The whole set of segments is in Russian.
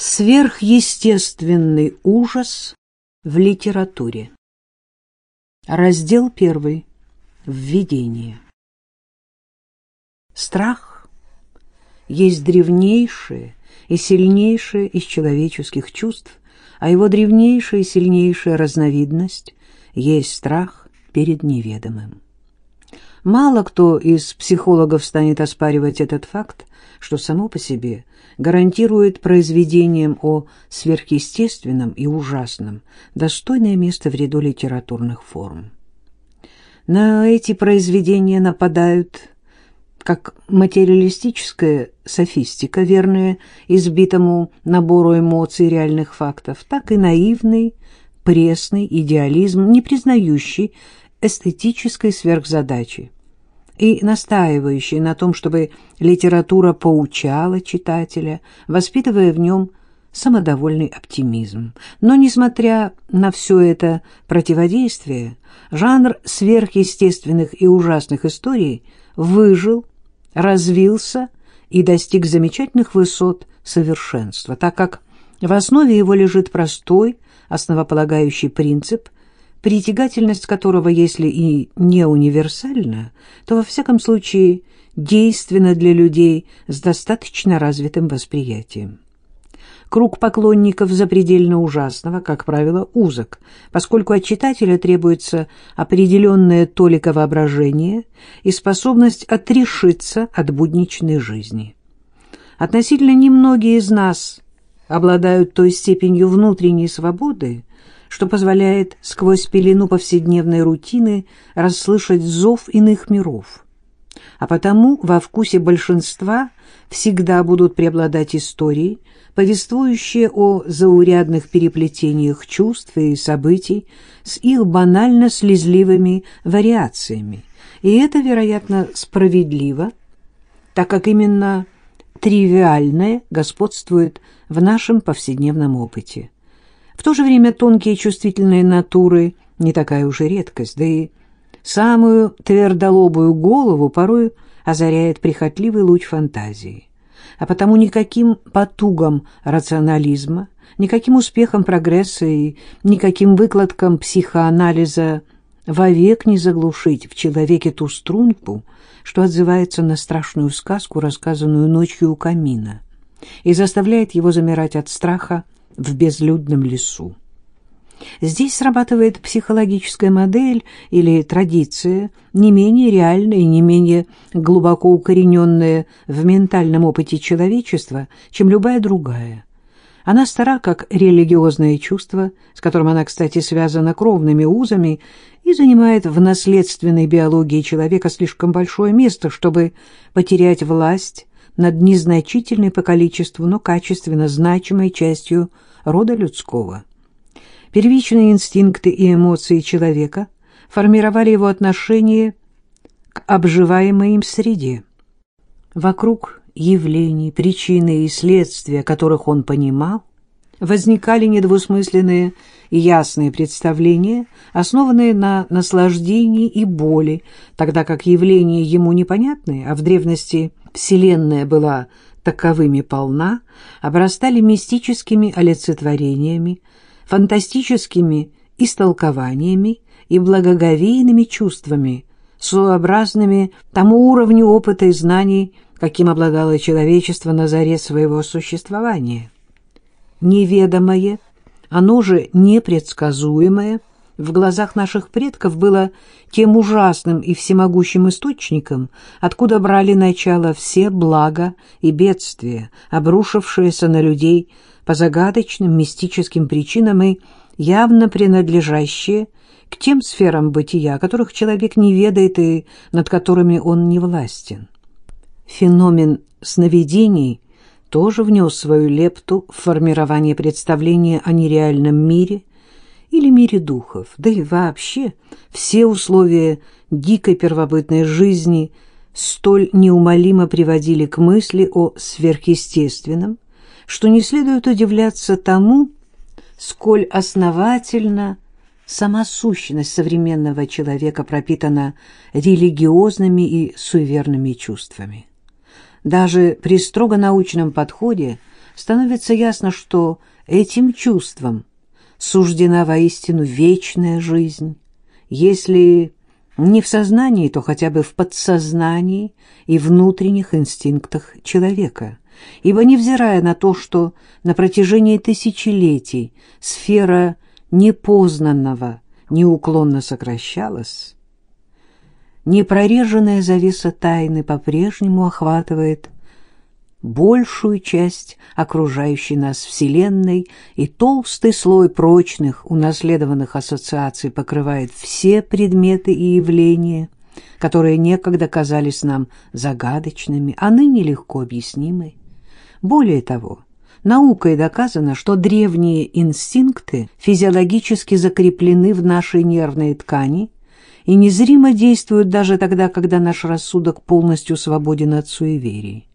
Сверхъестественный ужас в литературе. Раздел первый. Введение. Страх есть древнейшее и сильнейшее из человеческих чувств, а его древнейшая и сильнейшая разновидность есть страх перед неведомым. Мало кто из психологов станет оспаривать этот факт, что само по себе гарантирует произведениям о сверхъестественном и ужасном достойное место в ряду литературных форм. На эти произведения нападают как материалистическая софистика, верная избитому набору эмоций реальных фактов, так и наивный, пресный идеализм, не признающий эстетической сверхзадачи и настаивающий на том, чтобы литература поучала читателя, воспитывая в нем самодовольный оптимизм. Но, несмотря на все это противодействие, жанр сверхъестественных и ужасных историй выжил, развился и достиг замечательных высот совершенства, так как в основе его лежит простой, основополагающий принцип притягательность которого, если и не универсальна, то во всяком случае действенна для людей с достаточно развитым восприятием. Круг поклонников запредельно ужасного, как правило, узок, поскольку от читателя требуется определенное толика воображения и способность отрешиться от будничной жизни. Относительно немногие из нас обладают той степенью внутренней свободы, что позволяет сквозь пелену повседневной рутины расслышать зов иных миров. А потому во вкусе большинства всегда будут преобладать истории, повествующие о заурядных переплетениях чувств и событий с их банально слезливыми вариациями. И это, вероятно, справедливо, так как именно тривиальное господствует в нашем повседневном опыте. В то же время тонкие чувствительные натуры не такая уж и редкость, да и самую твердолобую голову порой озаряет прихотливый луч фантазии. А потому никаким потугам рационализма, никаким успехом прогресса и никаким выкладкам психоанализа вовек не заглушить в человеке ту струнку, что отзывается на страшную сказку, рассказанную ночью у камина, и заставляет его замирать от страха в безлюдном лесу. Здесь срабатывает психологическая модель или традиция, не менее реальная и не менее глубоко укорененная в ментальном опыте человечества, чем любая другая. Она стара, как религиозное чувство, с которым она, кстати, связана кровными узами и занимает в наследственной биологии человека слишком большое место, чтобы потерять власть над незначительной по количеству, но качественно значимой частью рода людского. Первичные инстинкты и эмоции человека формировали его отношение к обживаемой им среде. Вокруг явлений, причины и следствия, которых он понимал, возникали недвусмысленные и ясные представления, основанные на наслаждении и боли, тогда как явления ему непонятные, а в древности Вселенная была таковыми полна, обрастали мистическими олицетворениями, фантастическими истолкованиями и благоговейными чувствами, своеобразными тому уровню опыта и знаний, каким обладало человечество на заре своего существования. Неведомое, оно же непредсказуемое, в глазах наших предков было тем ужасным и всемогущим источником, откуда брали начало все блага и бедствия, обрушившиеся на людей по загадочным мистическим причинам и явно принадлежащие к тем сферам бытия, которых человек не ведает и над которыми он не властен. Феномен сновидений тоже внес свою лепту в формирование представления о нереальном мире или мире духов, да и вообще все условия дикой первобытной жизни столь неумолимо приводили к мысли о сверхъестественном, что не следует удивляться тому, сколь основательно сама сущность современного человека пропитана религиозными и суеверными чувствами. Даже при строго научном подходе становится ясно, что этим чувством суждена воистину вечная жизнь, если не в сознании, то хотя бы в подсознании и внутренних инстинктах человека. Ибо невзирая на то, что на протяжении тысячелетий сфера непознанного неуклонно сокращалась, непрореженная завеса тайны по-прежнему охватывает большую часть окружающей нас Вселенной, и толстый слой прочных унаследованных ассоциаций покрывает все предметы и явления, которые некогда казались нам загадочными, а ныне легко объяснимы. Более того, наукой доказано, что древние инстинкты физиологически закреплены в нашей нервной ткани и незримо действуют даже тогда, когда наш рассудок полностью свободен от суеверий.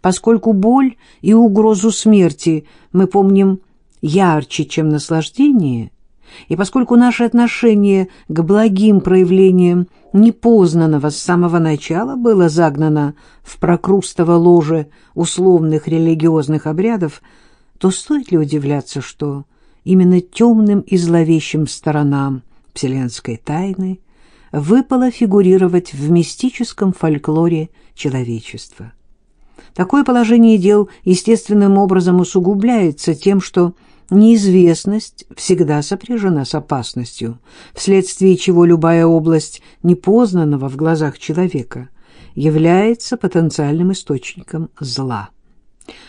Поскольку боль и угрозу смерти мы помним ярче, чем наслаждение, и поскольку наше отношение к благим проявлениям непознанного с самого начала было загнано в прокрустово ложе условных религиозных обрядов, то стоит ли удивляться, что именно темным и зловещим сторонам вселенской тайны выпало фигурировать в мистическом фольклоре человечества. Такое положение дел естественным образом усугубляется тем, что неизвестность всегда сопряжена с опасностью, вследствие чего любая область непознанного в глазах человека является потенциальным источником зла.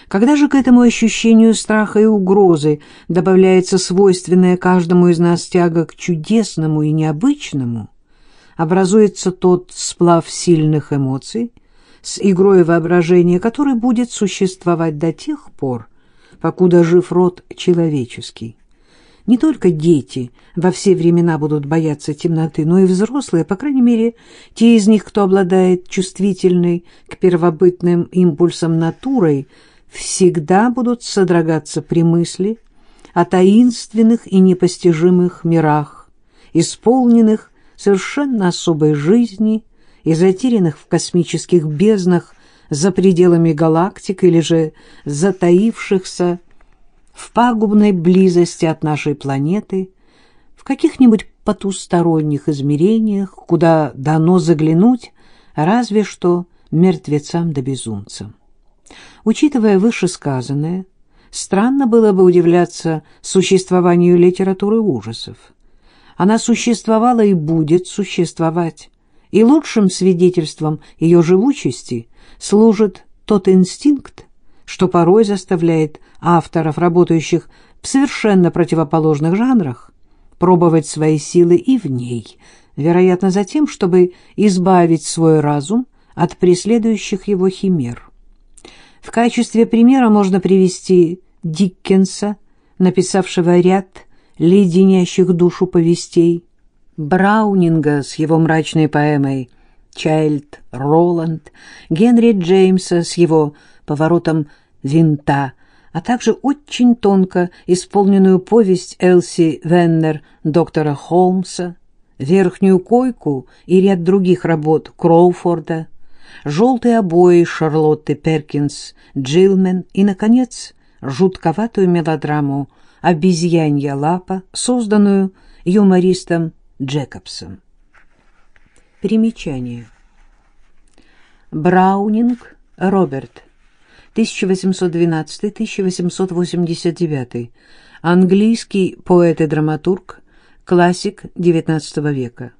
Когда же к этому ощущению страха и угрозы добавляется свойственная каждому из нас тяга к чудесному и необычному, образуется тот сплав сильных эмоций, с игрой воображения, который будет существовать до тех пор, покуда жив род человеческий. Не только дети во все времена будут бояться темноты, но и взрослые, по крайней мере, те из них, кто обладает чувствительной к первобытным импульсам натурой, всегда будут содрогаться при мысли о таинственных и непостижимых мирах, исполненных совершенно особой жизни и затерянных в космических безднах за пределами галактик или же затаившихся в пагубной близости от нашей планеты, в каких-нибудь потусторонних измерениях, куда дано заглянуть разве что мертвецам да безумцам. Учитывая вышесказанное, странно было бы удивляться существованию литературы ужасов. Она существовала и будет существовать, и лучшим свидетельством ее живучести служит тот инстинкт, что порой заставляет авторов, работающих в совершенно противоположных жанрах, пробовать свои силы и в ней, вероятно, за тем, чтобы избавить свой разум от преследующих его химер. В качестве примера можно привести Диккенса, написавшего ряд леденящих душу повестей, Браунинга с его мрачной поэмой «Чайльд Роланд», Генри Джеймса с его поворотом винта, а также очень тонко исполненную повесть Элси Веннер доктора Холмса, верхнюю койку и ряд других работ Кроуфорда, желтые обои Шарлотты Перкинс, Джилмен и, наконец, жутковатую мелодраму «Обезьянья лапа», созданную юмористом Джекобсом. Примечание. Браунинг Роберт, 1812-1889, английский поэт и драматург, классик XIX века.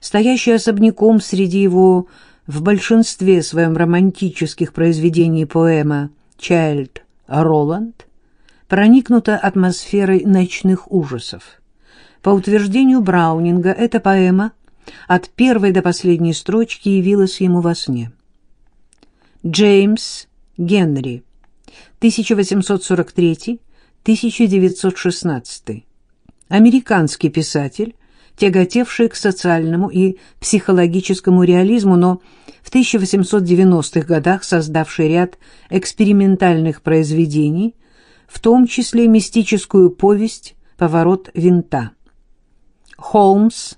Стоящий особняком среди его в большинстве своем романтических произведений поэма «Чайльд Роланд» проникнута атмосферой ночных ужасов. По утверждению Браунинга, эта поэма от первой до последней строчки явилась ему во сне. Джеймс Генри, 1843-1916. Американский писатель, тяготевший к социальному и психологическому реализму, но в 1890-х годах создавший ряд экспериментальных произведений, в том числе мистическую повесть «Поворот винта». Холмс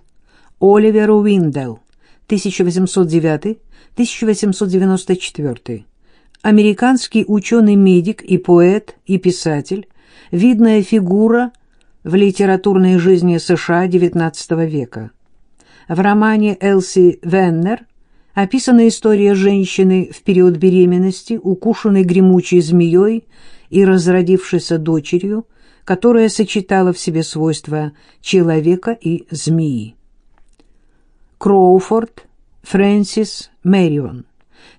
Оливер Уиндел, 1809-1894. американский ученый-медик и поэт, и писатель, видная фигура в литературной жизни США XIX века. В романе Элси Веннер описана история женщины в период беременности, укушенной гремучей змеей и разродившейся дочерью, которая сочетала в себе свойства человека и змеи. Кроуфорд Фрэнсис Мэрион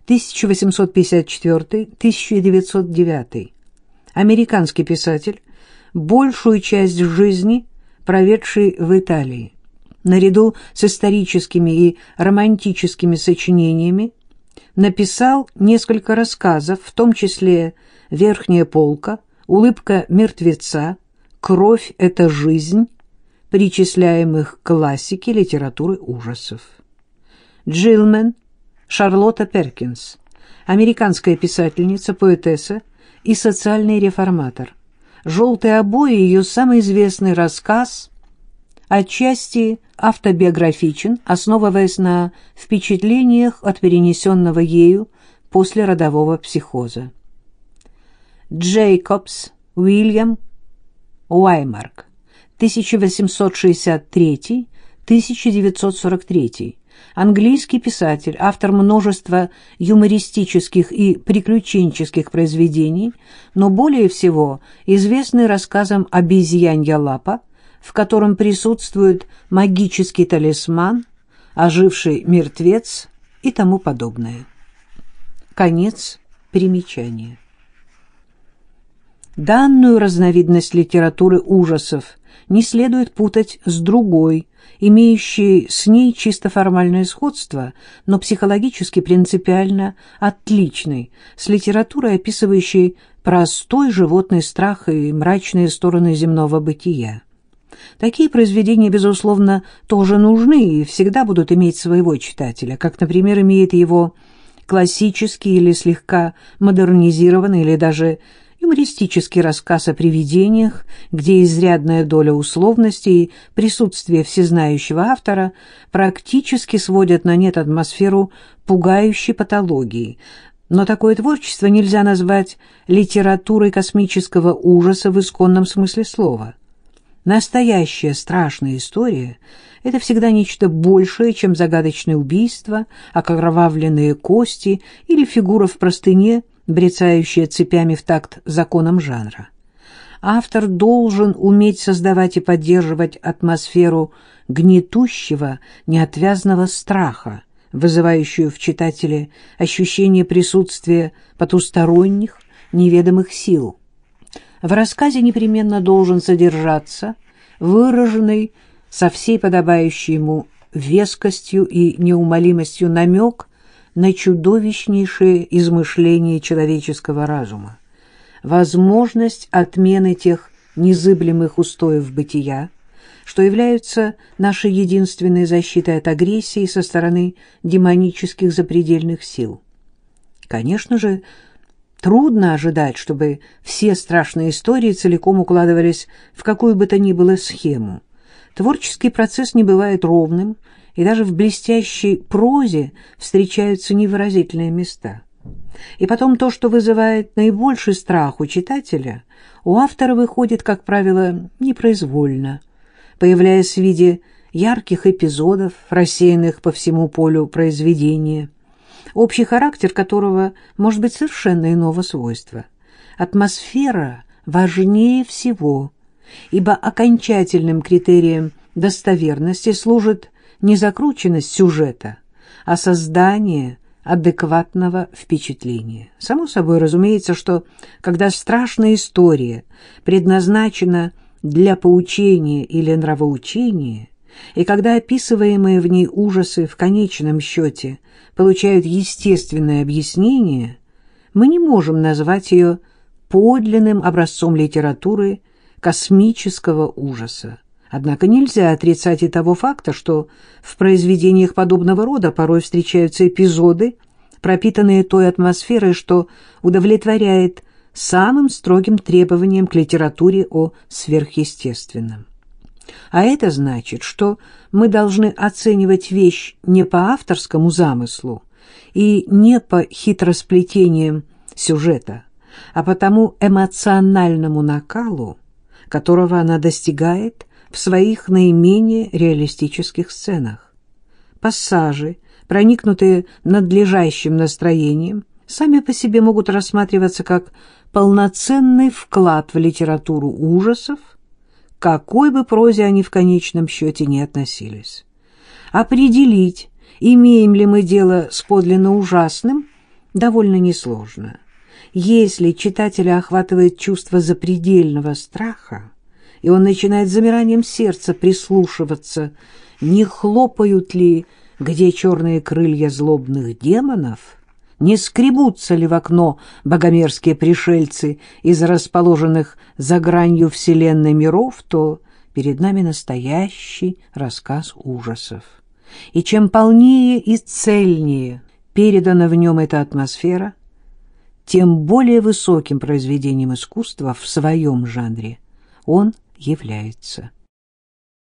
1854-1909 американский писатель, большую часть жизни проведший в Италии. Наряду с историческими и романтическими сочинениями написал несколько рассказов, в том числе «Верхняя полка», «Улыбка мертвеца», «Кровь — это жизнь», причисляемых к классике литературы ужасов. Джилмен Шарлотта Перкинс, американская писательница, поэтесса и социальный реформатор. «Желтые обои» — ее самый известный рассказ, отчасти автобиографичен, основываясь на впечатлениях от перенесенного ею после родового психоза. Джейкобс Уильям Уаймарк, 1863-1943, английский писатель, автор множества юмористических и приключенческих произведений, но более всего известный рассказом «Обезьянья лапа», в котором присутствует магический талисман, оживший мертвец и тому подобное. Конец примечания. Данную разновидность литературы ужасов не следует путать с другой, имеющей с ней чисто формальное сходство, но психологически принципиально отличной, с литературой, описывающей простой животный страх и мрачные стороны земного бытия. Такие произведения, безусловно, тоже нужны и всегда будут иметь своего читателя, как, например, имеет его классический или слегка модернизированный или даже юмористический рассказ о привидениях, где изрядная доля условности и присутствие всезнающего автора практически сводят на нет атмосферу пугающей патологии. Но такое творчество нельзя назвать литературой космического ужаса в исконном смысле слова. Настоящая страшная история — это всегда нечто большее, чем загадочное убийство, окровавленные кости или фигура в простыне — брецающая цепями в такт законам жанра. Автор должен уметь создавать и поддерживать атмосферу гнетущего, неотвязного страха, вызывающую в читателе ощущение присутствия потусторонних, неведомых сил. В рассказе непременно должен содержаться выраженный со всей подобающей ему вескостью и неумолимостью намек на чудовищнейшее измышление человеческого разума, возможность отмены тех незыблемых устоев бытия, что являются нашей единственной защитой от агрессии со стороны демонических запредельных сил. Конечно же, трудно ожидать, чтобы все страшные истории целиком укладывались в какую бы то ни было схему. Творческий процесс не бывает ровным, и даже в блестящей прозе встречаются невыразительные места. И потом то, что вызывает наибольший страх у читателя, у автора выходит, как правило, непроизвольно, появляясь в виде ярких эпизодов, рассеянных по всему полю произведения, общий характер которого может быть совершенно иного свойства. Атмосфера важнее всего, ибо окончательным критерием достоверности служит не закрученность сюжета, а создание адекватного впечатления. Само собой разумеется, что когда страшная история предназначена для поучения или нравоучения, и когда описываемые в ней ужасы в конечном счете получают естественное объяснение, мы не можем назвать ее подлинным образцом литературы космического ужаса. Однако нельзя отрицать и того факта, что в произведениях подобного рода порой встречаются эпизоды, пропитанные той атмосферой, что удовлетворяет самым строгим требованиям к литературе о сверхъестественном. А это значит, что мы должны оценивать вещь не по авторскому замыслу и не по хитросплетениям сюжета, а по тому эмоциональному накалу, которого она достигает в своих наименее реалистических сценах. Пассажи, проникнутые надлежащим настроением, сами по себе могут рассматриваться как полноценный вклад в литературу ужасов, какой бы прозе они в конечном счете не относились. Определить, имеем ли мы дело с подлинно ужасным, довольно несложно. Если читателя охватывает чувство запредельного страха, и он начинает замиранием сердца прислушиваться, не хлопают ли где черные крылья злобных демонов, не скребутся ли в окно богомерзкие пришельцы из расположенных за гранью вселенной миров, то перед нами настоящий рассказ ужасов. И чем полнее и цельнее передана в нем эта атмосфера, тем более высоким произведением искусства в своем жанре он является.